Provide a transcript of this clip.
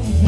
Yeah.